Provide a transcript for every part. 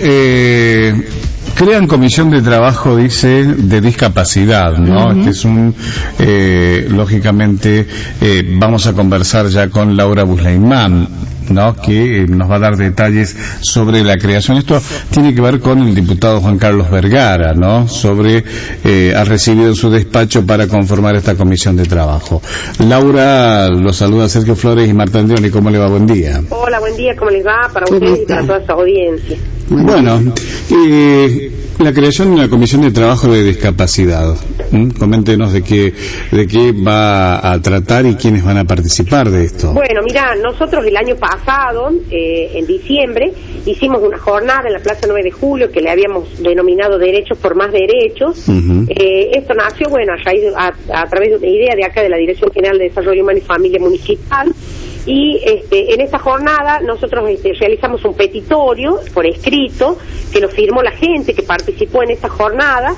eh, crean comisión de trabajo, dice, de discapacidad, ¿no? Este es un, eh, lógicamente, eh, vamos a conversar ya con Laura Busleimán, ¿no? que eh, nos va a dar detalles sobre la creación. Esto tiene que ver con el diputado Juan Carlos Vergara, ¿no? sobre eh, ha recibido su despacho para conformar esta comisión de trabajo. Laura, los saluda Sergio Flores y Marta Andrioni, ¿cómo le va? Buen día. Hola, buen día, ¿cómo les va? Para ustedes y para toda su audiencia. Bueno, eh, la creación de una comisión de trabajo de discapacidad. ¿m? Coméntenos de qué, de qué va a tratar y quiénes van a participar de esto. Bueno, mira, nosotros el año pasado, eh, en diciembre, hicimos una jornada en la Plaza 9 de Julio que le habíamos denominado Derechos por Más Derechos. Eh, esto nació, bueno, a, raíz de- a, a través de una idea de acá de la Dirección General de Desarrollo Humano y Familia Municipal. Y este, en esta jornada nosotros este, realizamos un petitorio por escrito que lo firmó la gente que participó en esta jornada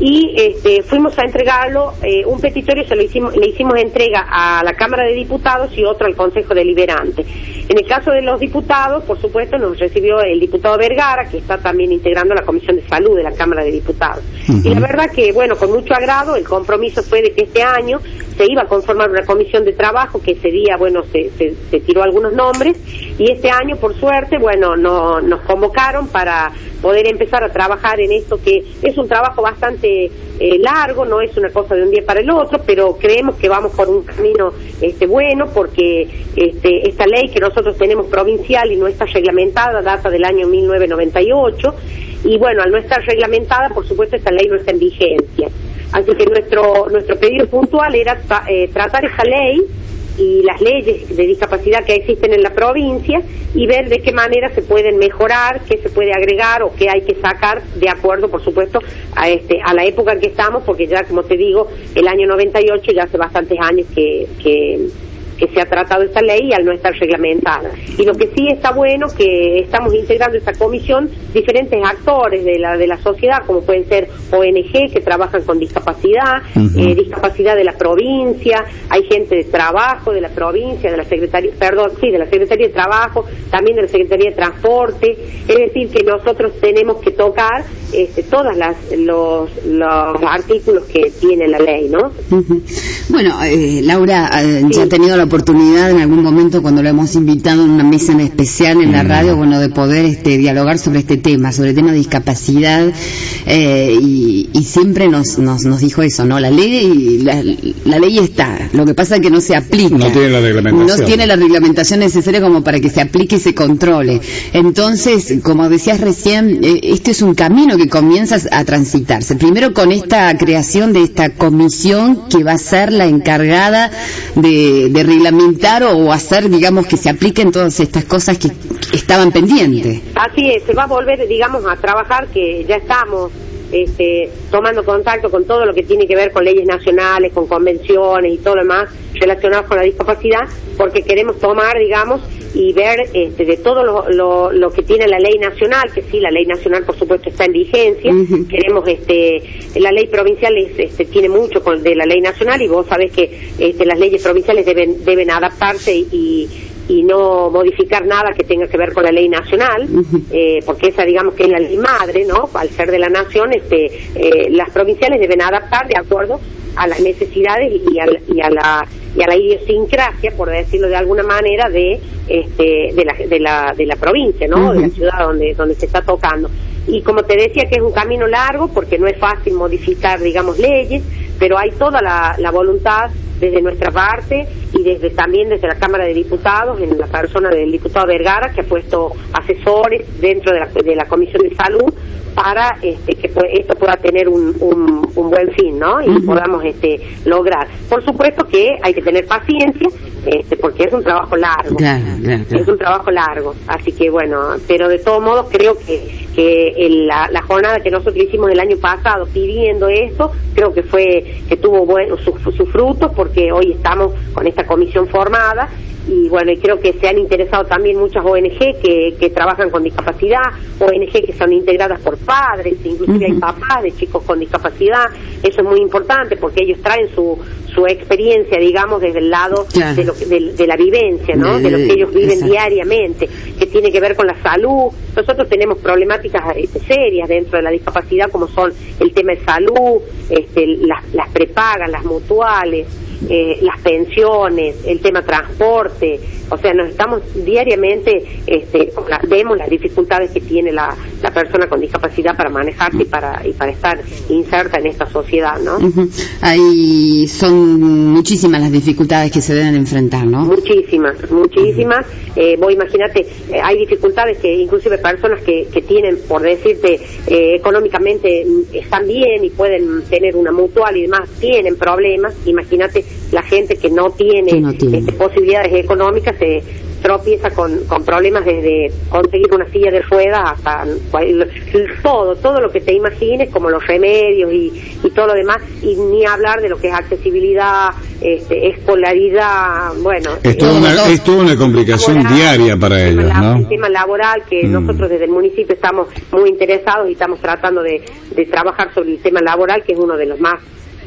y este, fuimos a entregarlo, eh, un petitorio se lo hicimos, le hicimos entrega a la Cámara de Diputados y otro al Consejo Deliberante. En el caso de los diputados, por supuesto, nos recibió el diputado Vergara, que está también integrando la Comisión de Salud de la Cámara de Diputados. Y la verdad que, bueno, con mucho agrado, el compromiso fue de que este año se iba a conformar una comisión de trabajo, que ese día, bueno, se, se, se tiró algunos nombres, y este año, por suerte, bueno, no, nos convocaron para poder empezar a trabajar en esto, que es un trabajo bastante eh, largo, no es una cosa de un día para el otro, pero creemos que vamos por un camino este, bueno, porque este, esta ley que nosotros tenemos provincial y no está reglamentada data del año 1998, y bueno, al no estar reglamentada, por supuesto, esta ley no está en vigencia. Así que nuestro, nuestro pedido puntual era eh, tratar esta ley y las leyes de discapacidad que existen en la provincia y ver de qué manera se pueden mejorar, qué se puede agregar o qué hay que sacar de acuerdo, por supuesto, a este a la época en que estamos, porque ya, como te digo, el año 98 ya hace bastantes años que, que que se ha tratado esta ley y al no estar reglamentada. Y lo que sí está bueno que estamos integrando esta comisión diferentes actores de la de la sociedad, como pueden ser ONG que trabajan con discapacidad, eh, discapacidad de la provincia, hay gente de trabajo de la provincia, de la secretaría, perdón, sí, de la Secretaría de Trabajo, también de la Secretaría de Transporte, es decir que nosotros tenemos que tocar este, todas las los, los artículos que tiene la ley, ¿no? Bueno, eh, Laura eh, ya ha tenido la oportunidad en algún momento cuando lo hemos invitado en una mesa en especial en la radio, bueno, de poder este, dialogar sobre este tema, sobre el tema de discapacidad eh, y, y siempre nos, nos, nos dijo eso, ¿no? La ley, la, la ley está, lo que pasa es que no se aplica. No tiene la reglamentación. No tiene la reglamentación necesaria como para que se aplique y se controle. Entonces, como decías recién, eh, este es un camino que comienza a transitarse. Primero con esta creación de esta comisión que va a ser la encargada de, de reglamentar o hacer, digamos, que se apliquen todas estas cosas que, estaban pendientes. Así es, se va a volver, digamos, a trabajar que ya estamos este, tomando contacto con todo lo que tiene que ver con leyes nacionales, con convenciones y todo lo demás relacionado con la discapacidad, porque queremos tomar, digamos, y ver este, de todo lo, lo, lo que tiene la ley nacional, que sí, la ley nacional por supuesto está en vigencia, queremos, este, la ley provincial es, este, tiene mucho con, de la ley nacional y vos sabés que este, las leyes provinciales deben, deben adaptarse y, y no modificar nada que tenga que ver con la ley nacional, eh, porque esa digamos que es la ley madre, ¿no? Al ser de la nación, este, eh, las provinciales deben adaptar de acuerdo a las necesidades y a, la- y a la y a la idiosincrasia, por decirlo de alguna manera, de este, de la de la de la provincia, ¿no? De la ciudad donde donde se está tocando. Y como te decía que es un camino largo porque no es fácil modificar, digamos, leyes, pero hay toda la, la voluntad desde nuestra parte y desde también desde la Cámara de Diputados, en la persona del diputado Vergara, que ha puesto asesores dentro de la, de la Comisión de Salud para este, que esto pueda tener un, un, un buen fin, ¿no? Y podamos este, lograr. Por supuesto que hay que tener paciencia, este, porque es un trabajo largo. Claro, claro, claro. Es un trabajo largo, así que bueno, pero de todos modos creo que, que el- la, la jornada que nosotros hicimos el año pasado pidiendo esto, creo que fue que tuvo bueno, sus sus frutos porque hoy estamos con esta comisión formada y bueno, y creo que se han interesado también muchas ONG que, que trabajan con discapacidad, ONG que son integradas por padres, inclusive hay papás de chicos con discapacidad, eso es muy importante porque ellos traen su, su experiencia, digamos, desde el lado Claro. de, lo de, de la vivencia, ¿no? De- De lo que ellos viven exacto. diariamente, que tiene que ver con la salud. Nosotros tenemos problemáticas problemáticas este, serias dentro de la discapacidad como son el tema de salud, este, las, las prepagas, las mutuales, eh, las pensiones, el tema transporte, o sea, nos estamos diariamente, este, vemos las dificultades que tiene la, la persona con discapacidad para manejarse y para, y para estar inserta en esta sociedad, ¿no? Ahí son muchísimas las dificultades que se deben enfrentar, ¿no? Muchísimas, muchísimas. Eh, vos imagínate, eh, hay dificultades que inclusive personas que, que tienen, por decirte, eh, económicamente mm, están bien y pueden tener una mutual y demás, tienen problemas. Imagínate la gente que no tiene, Este, posibilidades económicas se tropieza con, con problemas desde conseguir una silla de ruedas hasta todo, todo lo que te imagines, como los remedios y, y todo lo demás, y ni hablar de lo que es accesibilidad, este, escolaridad, bueno. Es toda una, es una complicación diaria para ellos, ¿no? El tema laboral, que mm. nosotros desde el municipio estamos muy interesados y estamos tratando de, de trabajar sobre el tema laboral, que es uno de los más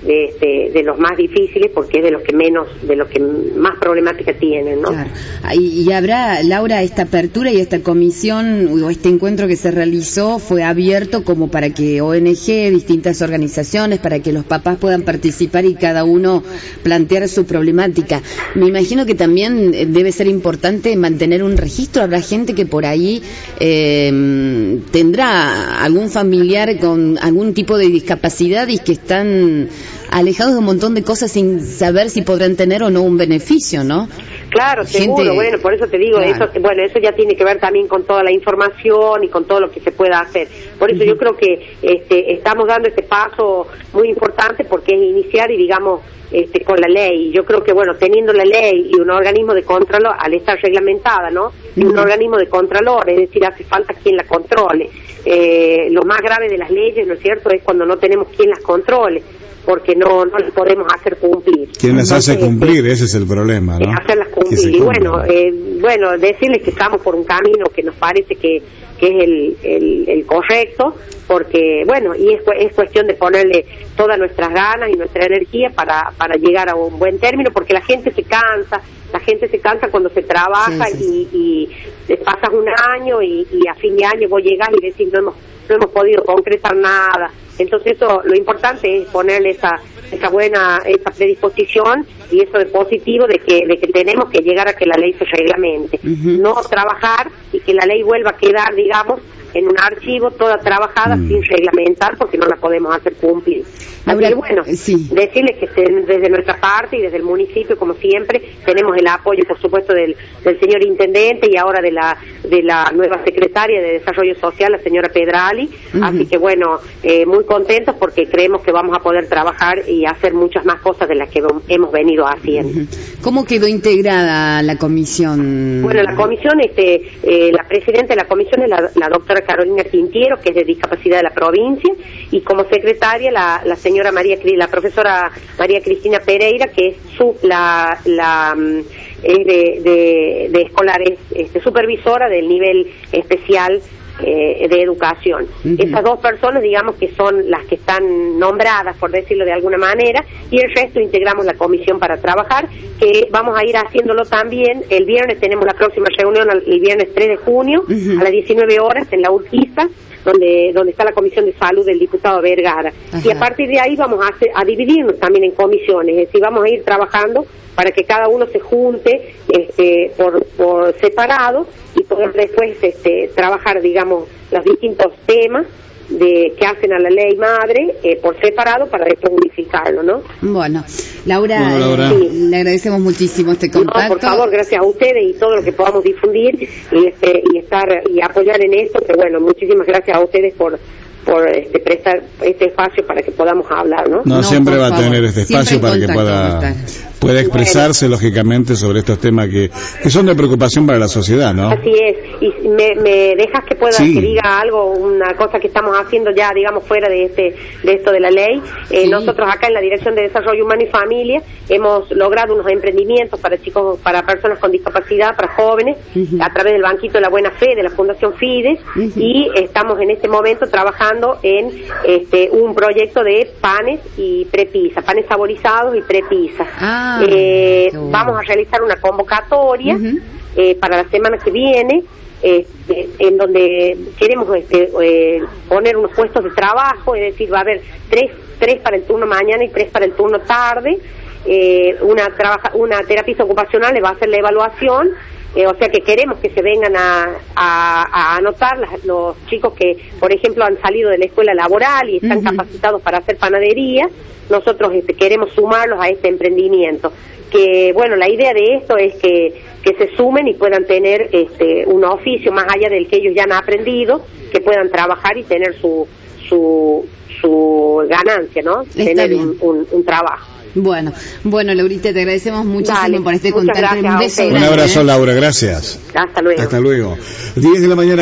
de, este, de los más difíciles porque es de los que menos, de los que más problemática tienen, ¿no? Claro. Y, habrá, Laura, esta apertura y esta comisión o este encuentro que se realizó fue abierto como para que ONG, distintas organizaciones, para que los papás puedan participar y cada uno plantear su problemática. Me imagino que también eh, debe ser importante mantener un registro. Habrá gente que por ahí eh, tendrá algún familiar con algún tipo de discapacidad y que están alejados de un montón de cosas sin saber si podrán tener o no un beneficio, ¿no? Claro, seguro, bueno, por eso te digo, eso, bueno, eso ya tiene que ver también con toda la información y con todo lo que se pueda hacer. Por eso yo creo que este, estamos dando este paso muy importante porque es iniciar y digamos este, con la ley. Yo creo que, bueno, teniendo la ley y un organismo de control, al estar reglamentada, ¿no? Y un organismo de controlor, es decir, hace falta quien la controle. Eh, lo más grave de las leyes, ¿no es cierto?, es cuando no tenemos quien las controle porque no, no las podemos hacer cumplir. ¿Quién las hace cumplir? Ese es el problema, ¿no? Hacerlas cumplir. Y bueno, eh, bueno, decirles que estamos por un camino que nos parece que, que es el, el, el correcto, porque, bueno, y es, es cuestión de ponerle todas nuestras ganas y nuestra energía para, para llegar a un buen término, porque la gente se cansa, la gente se cansa cuando se trabaja Y, y pasas un año y, y, a fin de año vos llegas y decís no hemos, no hemos podido concretar nada. Entonces eso, lo importante es ponerle esa, esa buena, esa predisposición y eso de positivo de que, de que tenemos que llegar a que la ley se reglamente. No trabajar y que la ley vuelva a quedar, digamos, digamos, en un archivo toda trabajada mm. sin reglamentar porque no la podemos hacer cumplir. Así que bueno, decirles que desde nuestra parte y desde el municipio, como siempre, tenemos el apoyo, por supuesto, del, del señor intendente y ahora de la, de la nueva secretaria de Desarrollo Social, la señora Pedrali. Así que bueno, eh, muy contentos porque creemos que vamos a poder trabajar y hacer muchas más cosas de las que hemos venido haciendo. ¿Cómo quedó integrada la comisión? Bueno, la comisión, este, eh, la presidenta de la comisión es la, la doctora Carolina Quintiero, que es de discapacidad de la provincia, y como secretaria la, la señora María, la profesora María Cristina Pereira, que es su, la, la mm, es de, de, escolares, este, supervisora del nivel especial eh, de educación. Esas dos personas, digamos que son las que están nombradas, por decirlo de alguna manera, y el resto integramos la comisión para trabajar, que vamos a ir haciéndolo también. El viernes tenemos la próxima reunión, el viernes 3 de junio, a las 19 horas, en la Urquiza, donde, donde está la Comisión de Salud del diputado Vergara. Y a partir de ahí vamos a, a dividirnos también en comisiones, es decir, vamos a ir trabajando para que cada uno se junte este, por, por separado y poder después este, trabajar, digamos, los distintos temas de que hacen a la ley madre eh, por separado para después unificarlo, ¿no? Bueno, Laura, le agradecemos muchísimo este contacto. por favor, gracias a ustedes y todo lo que podamos difundir y, este, y estar y apoyar en esto, que bueno, muchísimas gracias a ustedes por por este, prestar este espacio para que podamos hablar, ¿no? No, siempre va a tener este espacio para que pueda puede expresarse lógicamente sobre estos temas que, que son de preocupación para la sociedad, ¿no? Así es. Y me, me dejas que pueda que diga algo, una cosa que estamos haciendo ya, digamos, fuera de este de esto de la ley. Eh, nosotros acá en la Dirección de Desarrollo Humano y Familia hemos logrado unos emprendimientos para chicos, para personas con discapacidad, para jóvenes, a través del Banquito de la Buena Fe, de la Fundación Fides, y estamos en este momento trabajando en este un proyecto de panes y prepisa, panes saborizados y prepisa. Ah eh, vamos a realizar una convocatoria eh, para la semana que viene este, en donde queremos este, eh, poner unos puestos de trabajo, es decir, va a haber tres, tres para el turno mañana y tres para el turno tarde. Eh, una, trabaja, una terapista ocupacional le va a hacer la evaluación eh, o sea que queremos que se vengan a, a, anotar los chicos que, por ejemplo, han salido de la escuela laboral y están capacitados para hacer panadería. Nosotros este, queremos sumarlos a este emprendimiento. Que, bueno, la idea de esto es que, que se sumen y puedan tener este, un oficio más allá del que ellos ya han aprendido, que puedan trabajar y tener su, su, su ganancia, ¿no? tener un, un trabajo. Bueno, bueno, Laurita, te agradecemos muchísimo por este contacto. Un, un abrazo. Laura, gracias. Hasta luego. Hasta luego. 10 de la mañana.